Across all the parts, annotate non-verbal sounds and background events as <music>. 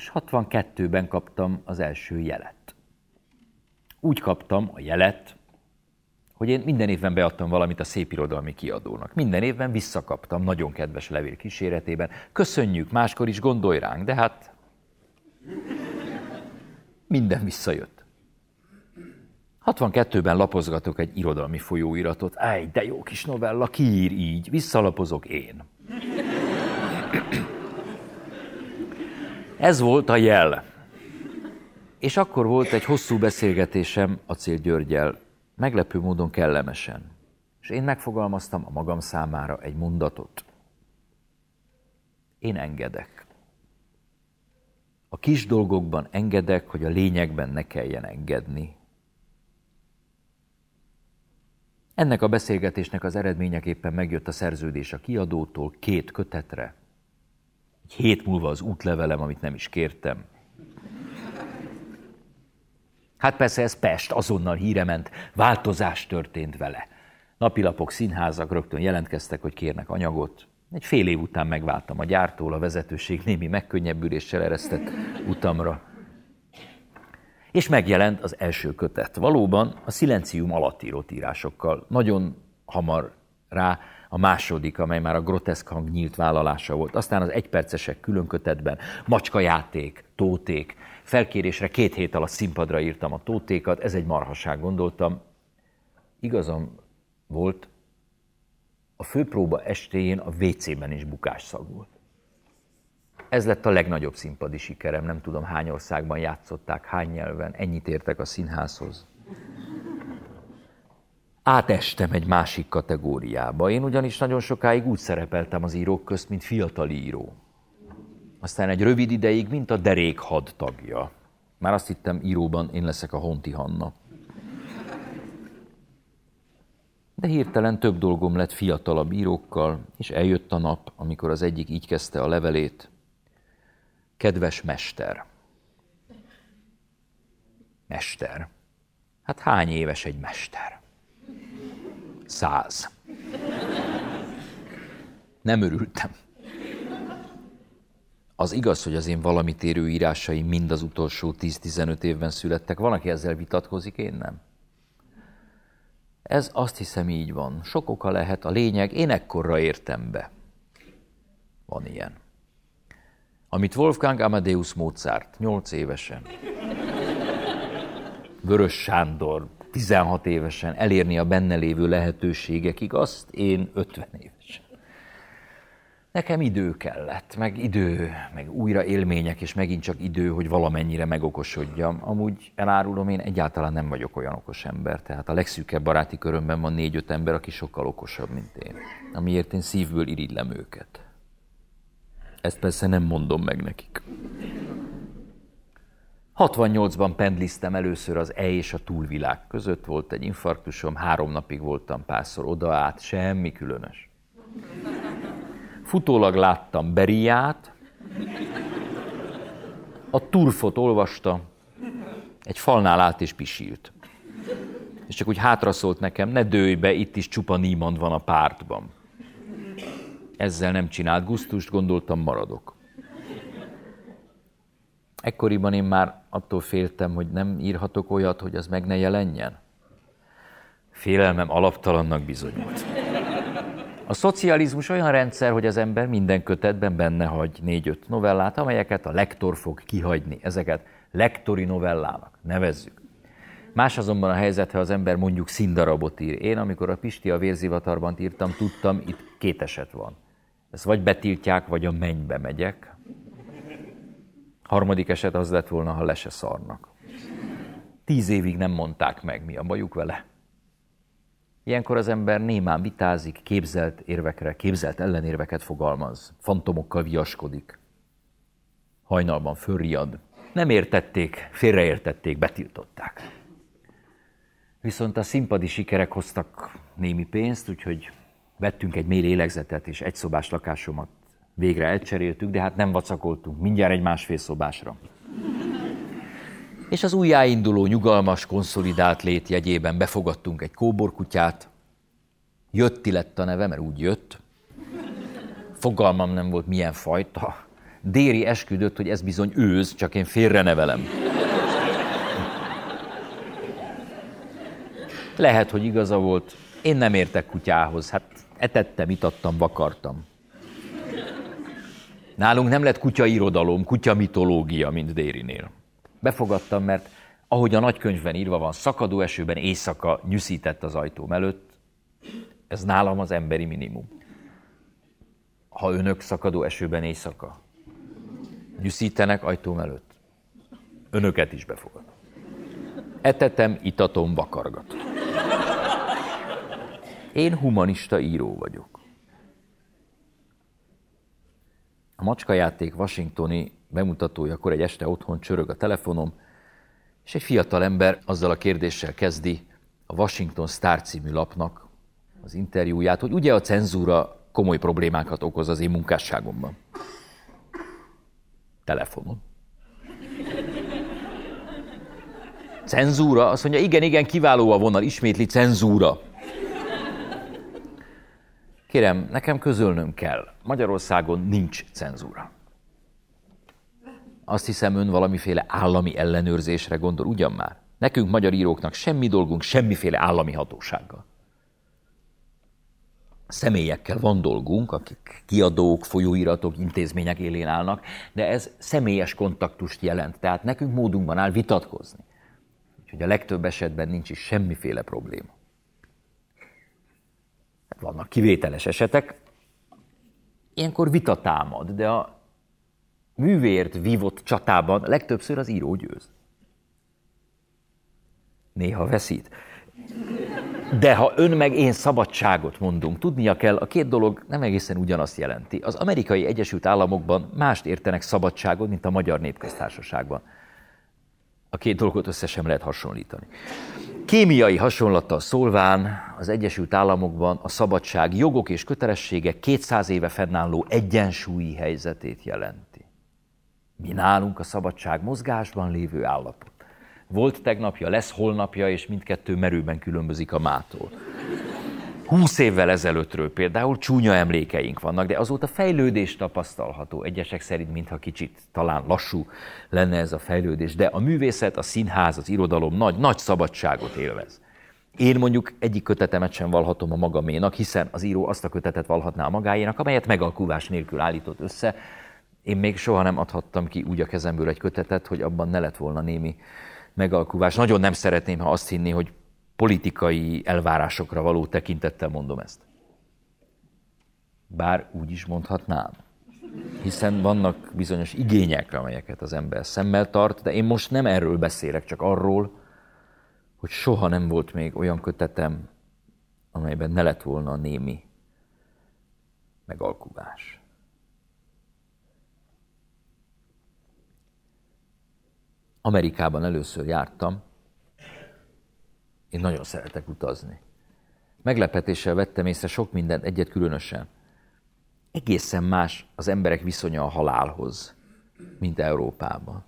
és 62-ben kaptam az első jelet. Úgy kaptam a jelet, hogy én minden évben beadtam valamit a szépirodalmi kiadónak. Minden évben visszakaptam, nagyon kedves levél kíséretében. Köszönjük, máskor is gondolj ránk, de hát minden visszajött. 62-ben lapozgatok egy irodalmi folyóiratot. Áj, de jó kis novella, ki ír így? Visszalapozok én. Ez volt a jel. És akkor volt egy hosszú beszélgetésem Acél Györgyel, meglepő módon kellemesen. És én megfogalmaztam a magam számára egy mondatot. Én engedek. A kis dolgokban engedek, hogy a lényegben ne kelljen engedni. Ennek a beszélgetésnek az eredményeképpen megjött a szerződés a kiadótól két kötetre. Egy hét múlva az útlevelem, amit nem is kértem. Hát persze ez Pest, azonnal híre ment, változás történt vele. Napilapok, színházak rögtön jelentkeztek, hogy kérnek anyagot. Egy fél év után megváltam a gyártól, a vezetőség némi megkönnyebbüléssel eresztett utamra. És megjelent az első kötet. Valóban a szilencium alatt írott írásokkal. Nagyon hamar rá a második, amely már a groteszk hang nyílt vállalása volt. Aztán az egypercesek külön kötetben, macskajáték, tóték, felkérésre két hét alatt színpadra írtam a tótékat, ez egy marhaság, gondoltam. Igazam volt, a főpróba estéjén a WC-ben is bukásszag volt. Ez lett a legnagyobb színpadi sikerem, nem tudom hány országban játszották, hány nyelven, ennyit értek a színházhoz. Átestem egy másik kategóriába. Én ugyanis nagyon sokáig úgy szerepeltem az írók közt, mint fiatal író. Aztán egy rövid ideig, mint a derék had tagja. Már azt hittem íróban én leszek a Honti Hanna. De hirtelen több dolgom lett fiatalabb írókkal, és eljött a nap, amikor az egyik így kezdte a levelét. Kedves mester. Mester. Hát hány éves egy mester? Száz. Nem örültem. Az igaz, hogy az én valamit érő írásaim mind az utolsó 10-15 évben születtek. Van, aki ezzel vitatkozik, én nem. Ez azt hiszem így van. Sok oka lehet, a lényeg, én ekkorra értem be. Van ilyen. Amit Wolfgang Amadeus Mozart 8 évesen, Vörös Sándor 16 évesen elérni a benne lévő lehetőségekig, azt én 50 évesen. Nekem idő kellett, meg idő, meg újra élmények, és megint csak idő, hogy valamennyire megokosodjam. Amúgy elárulom, én egyáltalán nem vagyok olyan okos ember, tehát a legszűkebb baráti körömben van négy-öt ember, aki sokkal okosabb, mint én. Amiért én szívből irigylem őket. Ezt persze nem mondom meg nekik. 68-ban pendliztem először az E és a túlvilág között, volt egy infarktusom, három napig voltam párszor oda át, semmi különös. Futólag láttam Beriát, a turfot olvasta, egy falnál át és pisílt. És csak úgy hátra szólt nekem, ne dőj be, itt is csupa Niemand van a pártban. Ezzel nem csinált gusztust, gondoltam, maradok. Ekkoriban én már attól féltem, hogy nem írhatok olyat, hogy az meg ne jelenjen. Félelmem alaptalannak bizonyult. A szocializmus olyan rendszer, hogy az ember minden kötetben benne hagy négy-öt novellát, amelyeket a lektor fog kihagyni. Ezeket lektori novellának nevezzük. Más azonban a helyzet, ha az ember mondjuk színdarabot ír. Én, amikor a Pisti a vérzivatarban írtam, tudtam, itt két eset van. Ezt vagy betiltják, vagy a mennybe megyek. Harmadik eset az lett volna, ha le se szarnak. Tíz évig nem mondták meg, mi a bajuk vele. Ilyenkor az ember némán vitázik, képzelt érvekre, képzelt ellenérveket fogalmaz, fantomokkal viaskodik. Hajnalban fölriad. Nem értették, félreértették, betiltották. Viszont a színpadi sikerek hoztak némi pénzt, úgyhogy vettünk egy mély lélegzetet, és egy szobás lakásomat végre elcseréltük, de hát nem vacakoltunk, mindjárt egy másfél szobásra. És az újjáinduló, nyugalmas, konszolidált lét jegyében befogadtunk egy kóborkutyát. Jötti lett a neve, mert úgy jött. Fogalmam nem volt, milyen fajta. Déri esküdött, hogy ez bizony őz, csak én félrenevelem. Lehet, hogy igaza volt. Én nem értek kutyához. Hát etettem, itattam, vakartam. Nálunk nem lett kutyairodalom, kutya mitológia, mint Dérinél. Befogadtam, mert ahogy a nagykönyvben írva van, szakadó esőben éjszaka nyűszített az ajtóm előtt, ez nálam az emberi minimum. Ha önök szakadó esőben éjszaka nyűszítenek ajtóm előtt, önöket is befogad. Etetem, itatom, vakargat. Én humanista író vagyok. A macskajáték washingtoni bemutatójakor egy este otthon csörög a telefonom, és egy fiatal ember azzal a kérdéssel kezdi a Washington Star című lapnak az interjúját, hogy ugye a cenzúra komoly problémákat okoz az én munkásságomban. Telefonon. Cenzúra? Azt mondja, igen, igen, kiváló a vonal, ismétli cenzúra. Kérem, nekem közölnöm kell, Magyarországon nincs cenzúra. Azt hiszem, ön valamiféle állami ellenőrzésre gondol, ugyan már? Nekünk, magyar íróknak semmi dolgunk semmiféle állami hatósággal. Személyekkel van dolgunk, akik kiadók, folyóiratok, intézmények élén állnak, de ez személyes kontaktust jelent, tehát nekünk módunkban áll vitatkozni. Úgyhogy a legtöbb esetben nincs is semmiféle probléma. Vannak kivételes esetek, ilyenkor vita támad, de a művért vívott csatában legtöbbször az író győz. Néha veszít. De ha ön meg én szabadságot mondunk, tudnia kell, a két dolog nem egészen ugyanazt jelenti. Az amerikai Egyesült Államokban mást értenek szabadságot, mint a Magyar Népköztársaságban. A két dolgot össze sem lehet hasonlítani. Kémiai hasonlattal szólván az Egyesült Államokban a szabadság jogok és kötelességek 200 éve fennálló egyensúlyi helyzetét jelenti. Mi nálunk a szabadság mozgásban lévő állapot. Volt tegnapja, lesz holnapja, és mindkettő merőben különbözik a mától. Húsz évvel ezelőttről például csúnya emlékeink vannak, de azóta fejlődés tapasztalható. Egyesek szerint, mintha kicsit talán lassú lenne ez a fejlődés, de a művészet, a színház, az irodalom nagy, nagy szabadságot élvez. Én mondjuk egyik kötetemet sem valhatom a magaménak, hiszen az író azt a kötetet valhatná a magáénak, amelyet megalkuvás nélkül állított össze. Én még soha nem adhattam ki úgy a kezemből egy kötetet, hogy abban ne lett volna némi megalkuvás. Nagyon nem szeretném, ha azt hinni, hogy politikai elvárásokra való tekintettel mondom ezt. Bár úgy is mondhatnám. Hiszen vannak bizonyos igények, amelyeket az ember szemmel tart, de én most nem erről beszélek, csak arról, hogy soha nem volt még olyan kötetem, amelyben ne lett volna némi megalkuvás. Amerikában először jártam, én nagyon szeretek utazni. Meglepetéssel vettem észre sok mindent, egyet különösen. Egészen más az emberek viszonya a halálhoz, mint Európában.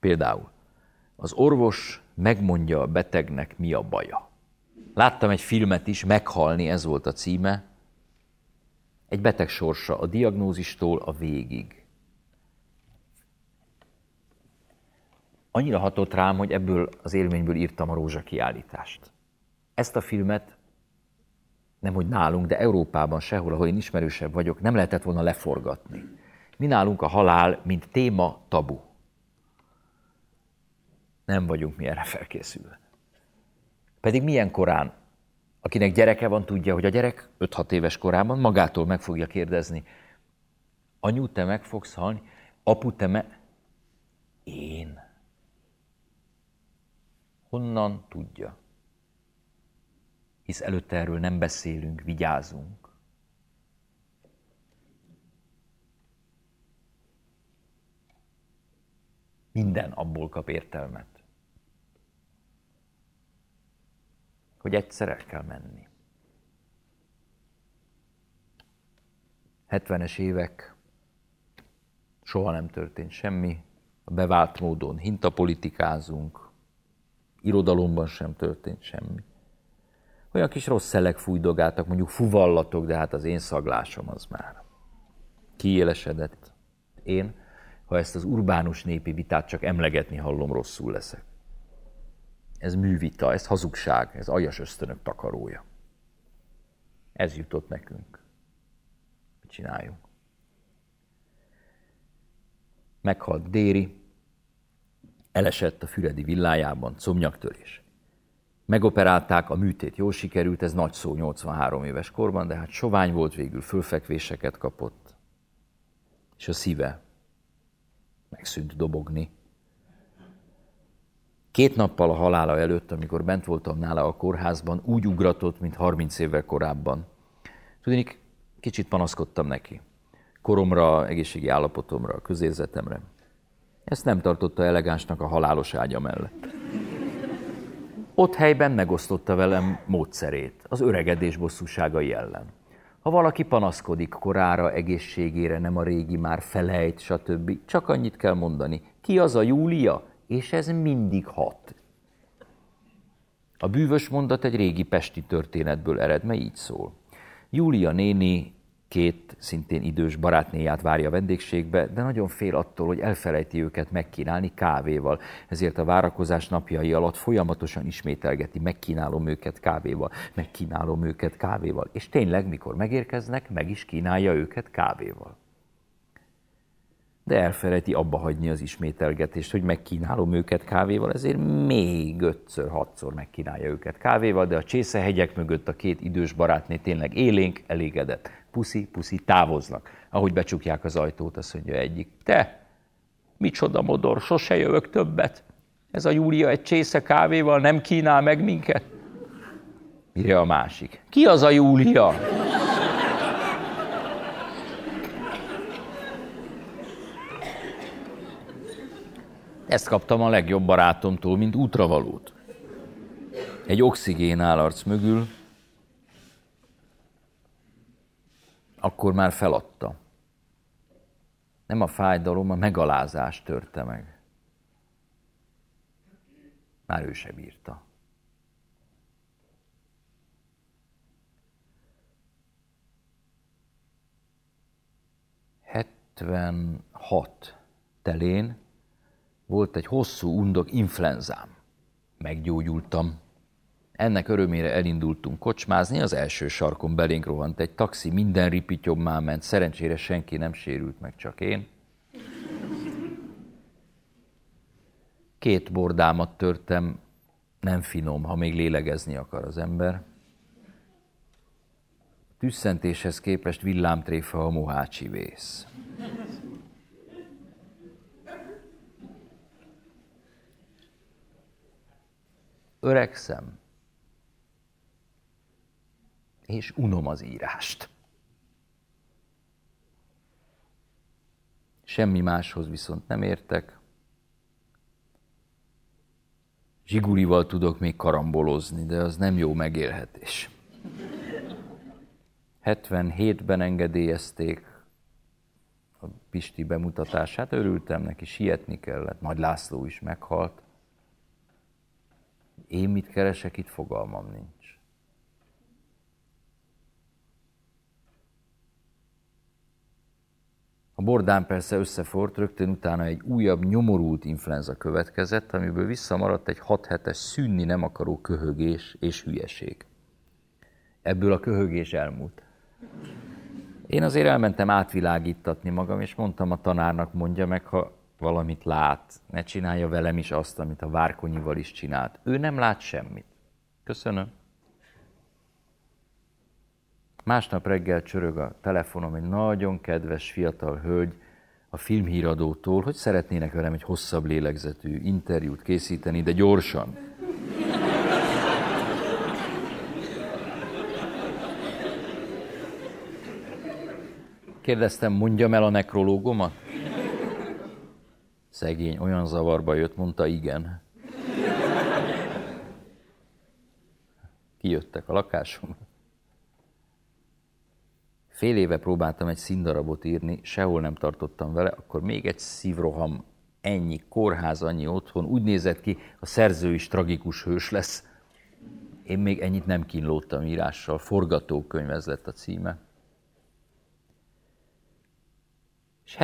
Például az orvos megmondja a betegnek, mi a baja. Láttam egy filmet is, Meghalni, ez volt a címe. Egy beteg sorsa a diagnózistól a végig. Annyira hatott rám, hogy ebből az élményből írtam a Rózsa kiállítást. Ezt a filmet nem hogy nálunk, de Európában sehol, ahol én ismerősebb vagyok, nem lehetett volna leforgatni. Mi nálunk a halál, mint téma tabu. Nem vagyunk mi erre felkészülve. Pedig milyen korán, akinek gyereke van, tudja, hogy a gyerek 5-6 éves korában magától meg fogja kérdezni, anyu, te meg fogsz halni? Apu, te me... Én. Honnan tudja? Hisz előtte erről nem beszélünk, vigyázunk. Minden abból kap értelmet, hogy egyszer el kell menni. 70-es évek, soha nem történt semmi, a bevált módon hintapolitikázunk, irodalomban sem történt semmi. Olyan kis rossz szelek fújdogáltak, mondjuk fuvallatok, de hát az én szaglásom az már kiélesedett. én, ha ezt az urbánus népi vitát csak emlegetni hallom, rosszul leszek. Ez művita, ez hazugság, ez aljas ösztönök takarója. Ez jutott nekünk. Mit csináljunk? Meghalt Déri, elesett a Füredi villájában, comnyaktörés. Megoperálták, a műtét jól sikerült, ez nagy szó 83 éves korban, de hát sovány volt végül, fölfekvéseket kapott. És a szíve megszűnt dobogni. Két nappal a halála előtt, amikor bent voltam nála a kórházban, úgy ugratott, mint 30 évvel korábban. Tudnék, kicsit panaszkodtam neki. Koromra, egészségi állapotomra, közérzetemre. Ezt nem tartotta elegánsnak a halálos ágya mellett. Ott helyben megosztotta velem módszerét, az öregedés bosszúságai ellen. Ha valaki panaszkodik korára, egészségére, nem a régi már felejt, stb., csak annyit kell mondani. Ki az a Júlia? És ez mindig hat. A bűvös mondat egy régi pesti történetből ered, mely így szól. Júlia néni két szintén idős barátnéját várja a vendégségbe, de nagyon fél attól, hogy elfelejti őket megkínálni kávéval. Ezért a várakozás napjai alatt folyamatosan ismételgeti, megkínálom őket kávéval, megkínálom őket kávéval. És tényleg, mikor megérkeznek, meg is kínálja őket kávéval de elfelejti abba hagyni az ismételgetést, hogy megkínálom őket kávéval, ezért még ötször, hatszor megkínálja őket kávéval, de a csészehegyek mögött a két idős barátné tényleg élénk, elégedett. Puszi, puszi, távoznak. Ahogy becsukják az ajtót, azt mondja egyik, te, micsoda modor, sose jövök többet. Ez a Júlia egy csésze kávéval nem kínál meg minket? Mire a másik? Ki az a Júlia? Ezt kaptam a legjobb barátomtól, mint útravalót. Egy oxigén állarc mögül, akkor már feladta. Nem a fájdalom, a megalázás törte meg. Már ő se bírta. Hetvenhat telén volt egy hosszú undok influenzám. Meggyógyultam. Ennek örömére elindultunk kocsmázni, az első sarkon belénk rohant egy taxi, minden ripityommá ment, szerencsére senki nem sérült meg, csak én. Két bordámat törtem, nem finom, ha még lélegezni akar az ember. Tüsszentéshez képest villámtréfa a mohácsi vész. Öregszem, és unom az írást. Semmi máshoz viszont nem értek. Zsigulival tudok még karambolozni, de az nem jó megélhetés. 77-ben engedélyezték a Pisti bemutatását, örültem neki, sietni kellett, Nagy László is meghalt. Én mit keresek itt, fogalmam nincs. A bordán persze összefort, rögtön utána egy újabb nyomorult influenza következett, amiből visszamaradt egy hat hetes szűnni nem akaró köhögés és hülyeség. Ebből a köhögés elmúlt. Én azért elmentem átvilágítatni magam, és mondtam a tanárnak, mondja meg, ha valamit lát, ne csinálja velem is azt, amit a Várkonyival is csinált. Ő nem lát semmit. Köszönöm. Másnap reggel csörög a telefonom egy nagyon kedves fiatal hölgy a filmhíradótól, hogy szeretnének velem egy hosszabb lélegzetű interjút készíteni, de gyorsan. Kérdeztem, mondjam el a nekrológomat? Szegény olyan zavarba jött, mondta igen. Kijöttek a lakásom. Fél éve próbáltam egy színdarabot írni, sehol nem tartottam vele, akkor még egy szívroham, ennyi kórház, annyi otthon, úgy nézett ki, a szerző is tragikus hős lesz. Én még ennyit nem kínlódtam írással, forgatókönyv ez lett a címe. És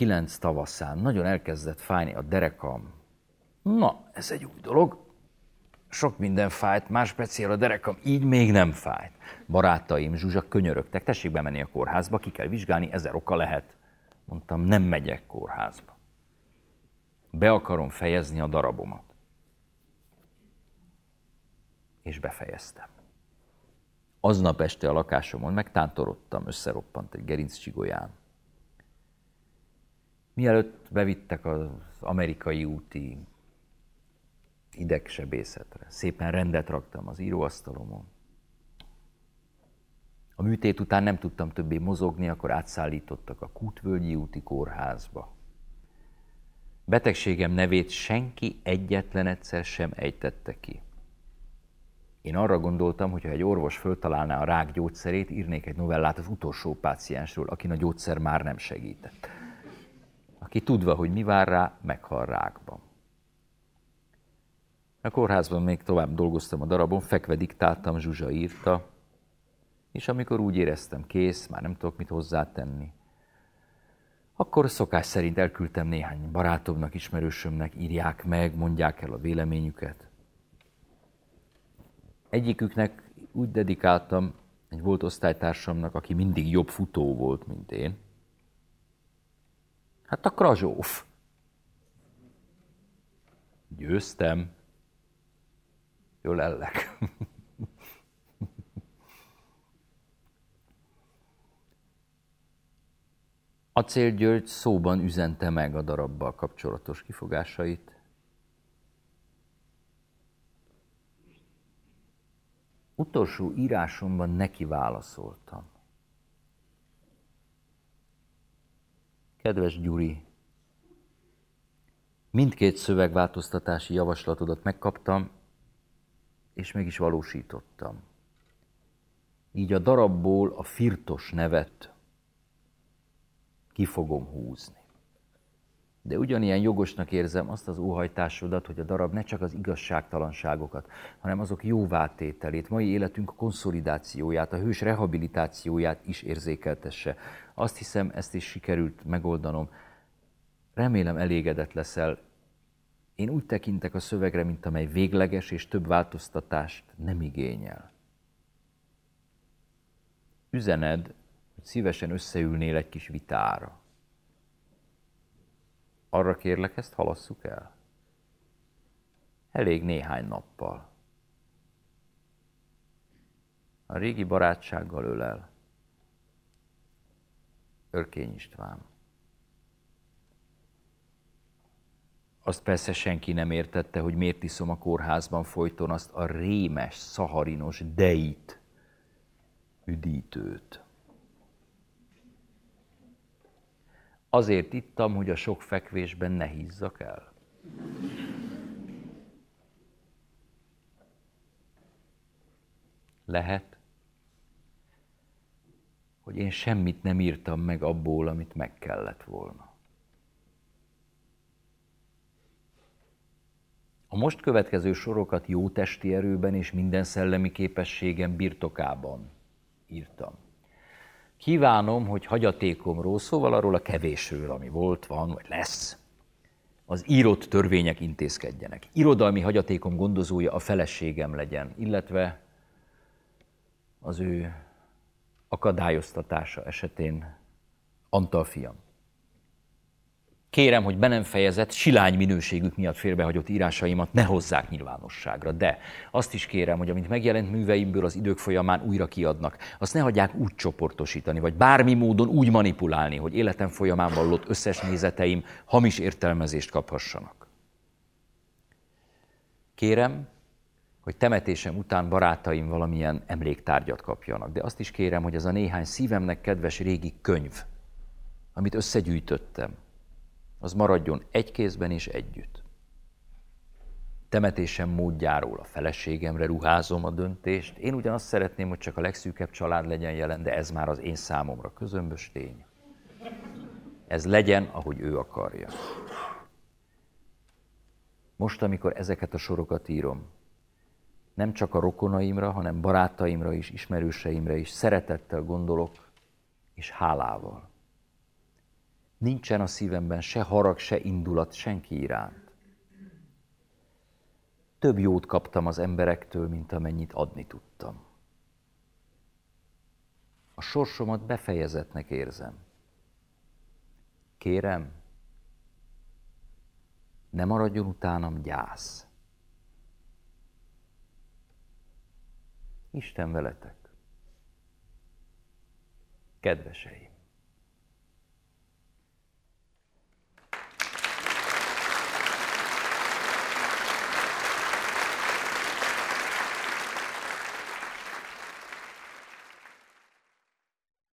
2009 tavaszán nagyon elkezdett fájni a derekam. Na, ez egy új dolog. Sok minden fájt, más speciál a derekam, így még nem fájt. Barátaim, Zsuzsa könyörögtek, tessék bemenni a kórházba, ki kell vizsgálni, ezer oka lehet. Mondtam, nem megyek kórházba. Be akarom fejezni a darabomat. És befejeztem. Aznap este a lakásomon megtántorodtam, összeroppant egy gerinc csigolyám. Mielőtt bevittek az amerikai úti idegsebészetre, szépen rendet raktam az íróasztalomon. A műtét után nem tudtam többé mozogni, akkor átszállítottak a Kútvölgyi úti kórházba. Betegségem nevét senki egyetlen egyszer sem ejtette ki. Én arra gondoltam, hogy ha egy orvos föltalálná a rák gyógyszerét, írnék egy novellát az utolsó páciensről, akin a gyógyszer már nem segített. Aki tudva, hogy mi vár rá, meghal rákban. A kórházban még tovább dolgoztam a darabon, fekve diktáltam, Zsuzsa írta, és amikor úgy éreztem, kész, már nem tudok mit hozzátenni, akkor szokás szerint elküldtem néhány barátomnak, ismerősömnek, írják meg, mondják el a véleményüket. Egyiküknek úgy dedikáltam, egy volt osztálytársamnak, aki mindig jobb futó volt, mint én. Hát a Krazsóf. Győztem. Jól lellek. Acél <laughs> György szóban üzente meg a darabbal kapcsolatos kifogásait. Utolsó írásomban neki válaszoltam. Kedves Gyuri, mindkét szövegváltoztatási javaslatodat megkaptam, és meg is valósítottam. Így a darabból a firtos nevet ki fogom húzni. De ugyanilyen jogosnak érzem azt az óhajtásodat, hogy a darab ne csak az igazságtalanságokat, hanem azok jóvátételét, mai életünk konszolidációját, a hős rehabilitációját is érzékeltesse. Azt hiszem, ezt is sikerült megoldanom. Remélem elégedett leszel. Én úgy tekintek a szövegre, mint amely végleges és több változtatást nem igényel. Üzened, hogy szívesen összeülnél egy kis vitára. Arra kérlek, ezt halasszuk el? Elég néhány nappal. A régi barátsággal ölel. Örkény István. Azt persze senki nem értette, hogy miért iszom a kórházban folyton azt a rémes, szaharinos deit, üdítőt. Azért ittam, hogy a sok fekvésben ne hízzak el. Lehet, hogy én semmit nem írtam meg abból, amit meg kellett volna. A most következő sorokat jó testi erőben és minden szellemi képességem birtokában írtam. Kívánom, hogy hagyatékomról, szóval arról a kevésről, ami volt, van, vagy lesz, az írott törvények intézkedjenek. Irodalmi hagyatékom gondozója a feleségem legyen, illetve az ő akadályoztatása esetén Antal fiam. Kérem, hogy be nem fejezett, silány minőségük miatt félbehagyott írásaimat ne hozzák nyilvánosságra. De azt is kérem, hogy amint megjelent műveimből az idők folyamán újra kiadnak, azt ne hagyják úgy csoportosítani, vagy bármi módon úgy manipulálni, hogy életem folyamán vallott összes nézeteim hamis értelmezést kaphassanak. Kérem, hogy temetésem után barátaim valamilyen emléktárgyat kapjanak, de azt is kérem, hogy az a néhány szívemnek kedves régi könyv, amit összegyűjtöttem, az maradjon egy kézben és együtt. Temetésem módjáról a feleségemre ruházom a döntést. Én ugyanazt szeretném, hogy csak a legszűkebb család legyen jelen, de ez már az én számomra közömbös tény. Ez legyen, ahogy ő akarja. Most, amikor ezeket a sorokat írom, nem csak a rokonaimra, hanem barátaimra is, ismerőseimre is szeretettel gondolok, és hálával. Nincsen a szívemben se harag, se indulat senki iránt. Több jót kaptam az emberektől, mint amennyit adni tudtam. A sorsomat befejezetnek érzem. Kérem, ne maradjon utánam gyász. Isten veletek. Kedveseim!